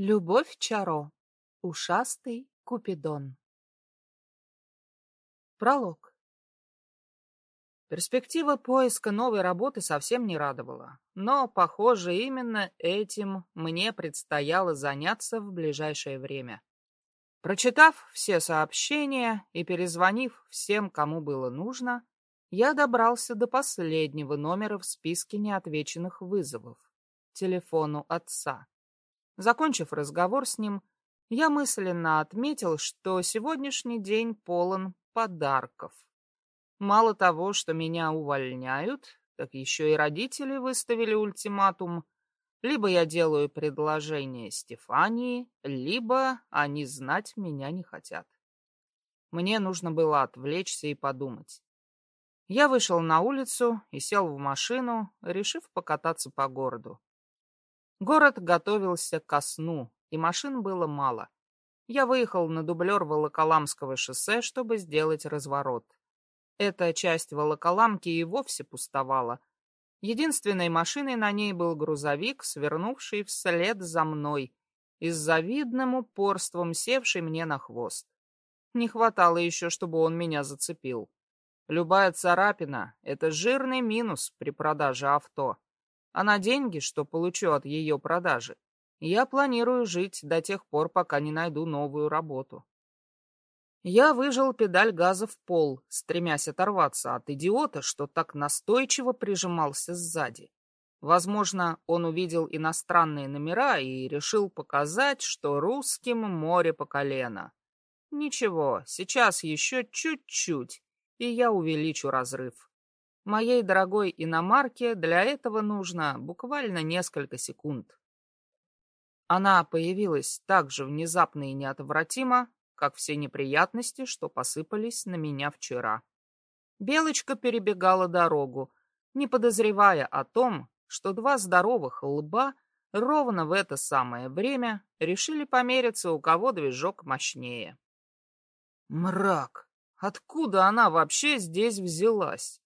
Любовь Чаро. Ушастый Купидон. Пролог. Перспектива поиска новой работы совсем не радовала, но, похоже, именно этим мне предстояло заняться в ближайшее время. Прочитав все сообщения и перезвонив всем, кому было нужно, я добрался до последнего номера в списке неотвеченных вызовов — телефону отца. Закончив разговор с ним, я мысленно отметил, что сегодняшний день полон подарков. Мало того, что меня увольняют, так еще и родители выставили ультиматум. Либо я делаю предложение Стефании, либо они знать меня не хотят. Мне нужно было отвлечься и подумать. Я вышел на улицу и сел в машину, решив покататься по городу. Город готовился ко сну, и машин было мало. Я выехал на дублер Волоколамского шоссе, чтобы сделать разворот. Эта часть Волоколамки и вовсе пустовала. Единственной машиной на ней был грузовик, свернувший вслед за мной и с завидным упорством севший мне на хвост. Не хватало еще, чтобы он меня зацепил. Любая царапина — это жирный минус при продаже авто а на деньги, что получу от ее продажи, я планирую жить до тех пор, пока не найду новую работу. Я выжал педаль газа в пол, стремясь оторваться от идиота, что так настойчиво прижимался сзади. Возможно, он увидел иностранные номера и решил показать, что русским море по колено. Ничего, сейчас еще чуть-чуть, и я увеличу разрыв. Моей дорогой иномарке для этого нужно буквально несколько секунд. Она появилась так же внезапно и неотвратимо, как все неприятности, что посыпались на меня вчера. Белочка перебегала дорогу, не подозревая о том, что два здоровых лба ровно в это самое время решили помериться, у кого движок мощнее. Мрак! Откуда она вообще здесь взялась?